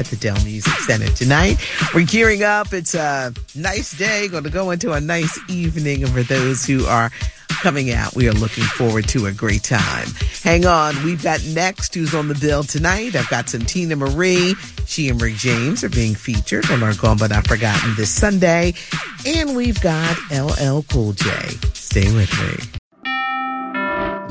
at the Dell Music Center tonight. We're gearing up. It's a nice day. Going to go into a nice evening for those who are coming out. We are looking forward to a great time. Hang on. We've got next who's on the bill tonight. I've got some Teena Marie. She and Rick James are being featured on our Gone But Not Forgotten this Sunday. And we've got LL Cool J. Stay with me.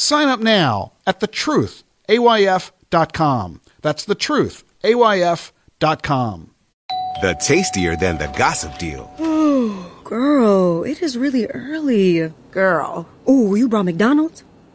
Sign up now at thetruthayf.com. That's thetruthayf.com. The tastier than the gossip deal. Ooh, girl, it is really early. Girl. Oh, you brought McDonald's?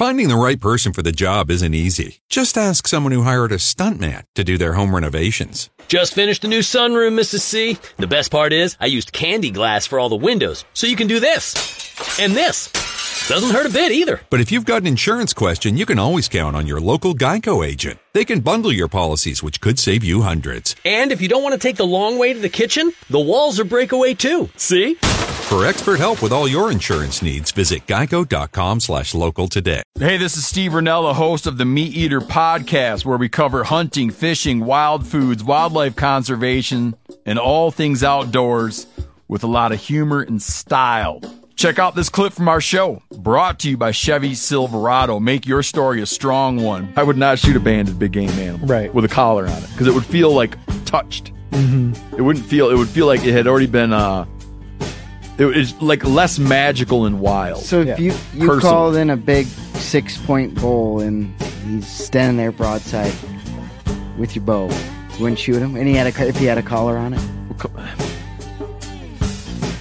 Finding the right person for the job isn't easy. Just ask someone who hired a stuntman to do their home renovations. Just finished a new sunroom, Mrs. C. The best part is I used candy glass for all the windows, so you can do this and this. Doesn't hurt a bit either. But if you've got an insurance question, you can always count on your local Geico agent. They can bundle your policies, which could save you hundreds. And if you don't want to take the long way to the kitchen, the walls are breakaway too. See? For expert help with all your insurance needs, visit geico.com slash local today. Hey, this is Steve Rinella, the host of the Meat Eater podcast, where we cover hunting, fishing, wild foods, wildlife conservation, and all things outdoors with a lot of humor and style. Check out this clip from our show, brought to you by Chevy Silverado. Make your story a strong one. I would not shoot a banded big game animal right. with a collar on it because it would feel like touched. Mm-hmm. It wouldn't feel. It would feel like it had already been. Uh, it was like less magical and wild. So if yeah. you you Personally. called in a big six point bull and he's standing there broadside with your bow, you wouldn't shoot him, and he had a if he had a collar on it.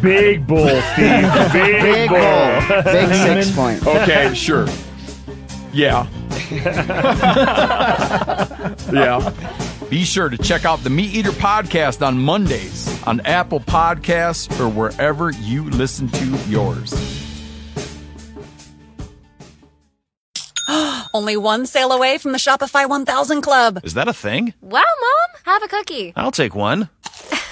Big bull, Steve. Big, big bull. bull. Big six point. Okay, sure. Yeah. yeah. Be sure to check out the Meat Eater podcast on Mondays on Apple Podcasts or wherever you listen to yours. Only one sale away from the Shopify 1000 Club. Is that a thing? Wow, Mom! Have a cookie. I'll take one.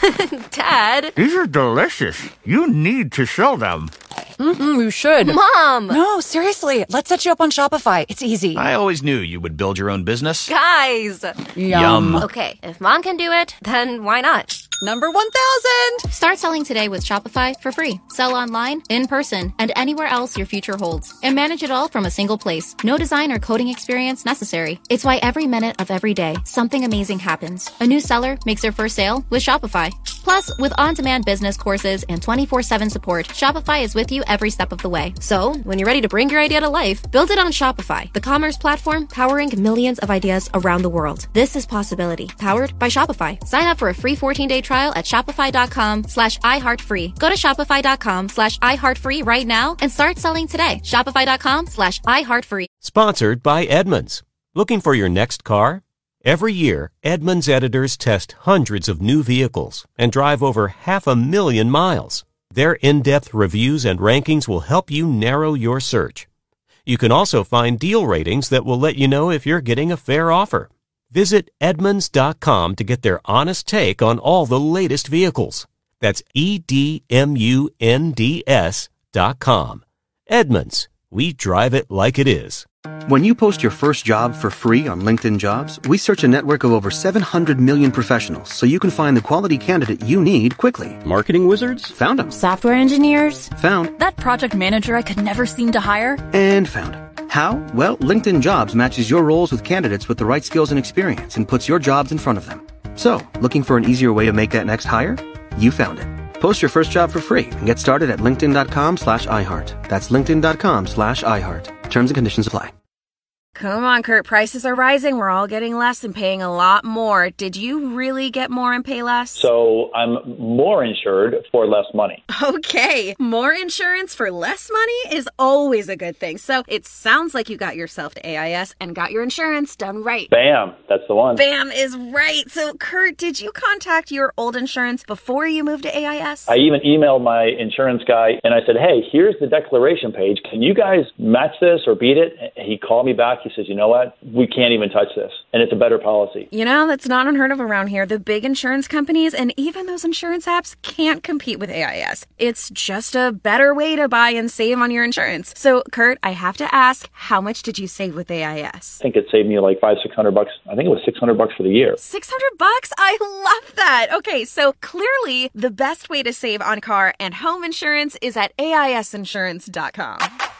Dad. These are delicious. You need to sell them. Mm-hmm, you should. Mom! No, seriously. Let's set you up on Shopify. It's easy. I always knew you would build your own business. Guys! Yum. Okay, if Mom can do it, then why not? Number 1000. Start selling today with Shopify for free. Sell online, in person, and anywhere else your future holds. And manage it all from a single place. No design or coding experience necessary. It's why every minute of every day, something amazing happens. A new seller makes their first sale with Shopify. Plus, with on-demand business courses and 24-7 support, Shopify is with you every step of the way. So, when you're ready to bring your idea to life, build it on Shopify, the commerce platform powering millions of ideas around the world. This is possibility, powered by Shopify. Sign up for a free 14-day trial at shopify.com slash iHeartFree. Go to shopify.com slash iHeartFree right now and start selling today. Shopify.com slash iHeartFree. Sponsored by Edmunds. Looking for your next car? Every year, Edmunds editors test hundreds of new vehicles and drive over half a million miles. Their in-depth reviews and rankings will help you narrow your search. You can also find deal ratings that will let you know if you're getting a fair offer. Visit Edmunds.com to get their honest take on all the latest vehicles. That's E E-D-M-U-N-D-S dot com. Edmunds. We drive it like it is. When you post your first job for free on LinkedIn Jobs, we search a network of over 700 million professionals so you can find the quality candidate you need quickly. Marketing wizards? Found them. Software engineers? Found. That project manager I could never seem to hire? And found. How? Well, LinkedIn Jobs matches your roles with candidates with the right skills and experience and puts your jobs in front of them. So, looking for an easier way to make that next hire? You found it. Post your first job for free and get started at linkedin.com slash iHeart. That's linkedin.com slash iHeart. Terms and conditions apply. Come on, Kurt. Prices are rising. We're all getting less and paying a lot more. Did you really get more and pay less? So I'm more insured for less money. Okay. More insurance for less money is always a good thing. So it sounds like you got yourself to AIS and got your insurance done right. Bam. That's the one. Bam is right. So, Kurt, did you contact your old insurance before you moved to AIS? I even emailed my insurance guy and I said, hey, here's the declaration page. Can you guys match this or beat it? He called me back. He says, you know what? We can't even touch this. And it's a better policy. You know, that's not unheard of around here. The big insurance companies and even those insurance apps can't compete with AIS. It's just a better way to buy and save on your insurance. So, Kurt, I have to ask, how much did you save with AIS? I think it saved me like five, six hundred bucks. I think it was six hundred bucks for the year. 600 bucks? I love that. Okay, so clearly the best way to save on car and home insurance is at AISinsurance.com.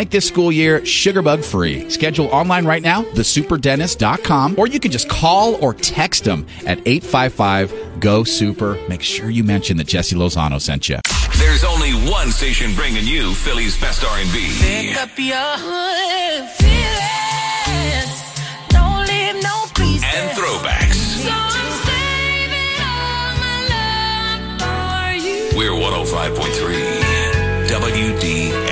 Make this school year sugarbug free. Schedule online right now, thesuperdentist.com, or you can just call or text them at 855 GO SUPER. Make sure you mention that Jesse Lozano sent you. There's only one station bringing you Philly's best R&B Pick up your feelings. Don't leave no pieces. and throwbacks. So I'm saving all my love for you. We're 105.3 WDAS.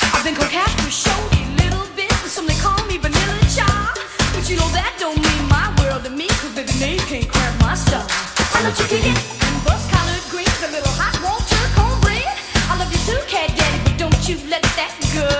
I've been called Casper, little and some they call me Vanilla But you know that don't mean my world to baby, name can't crack my style. I love and greens, a little hot water, cornbread. I love you too, but don't you let that go.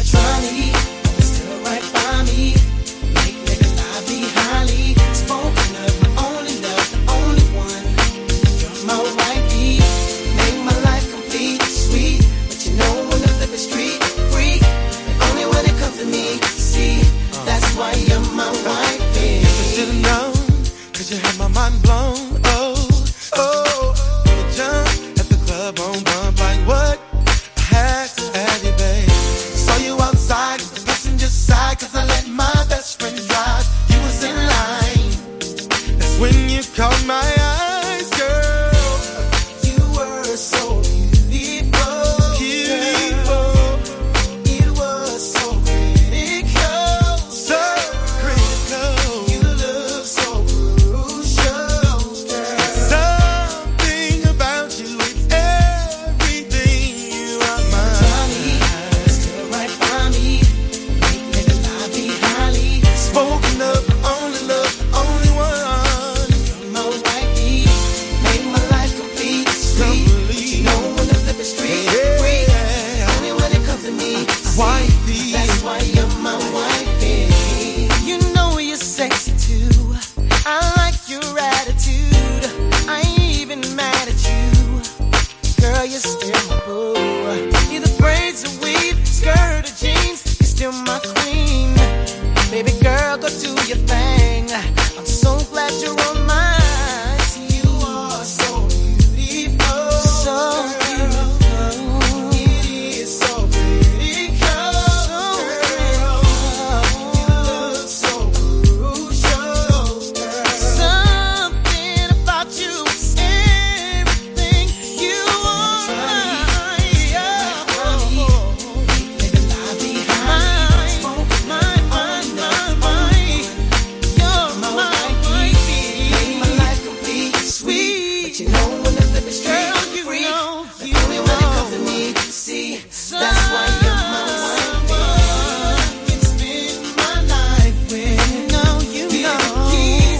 never trying to eat. you still my boo.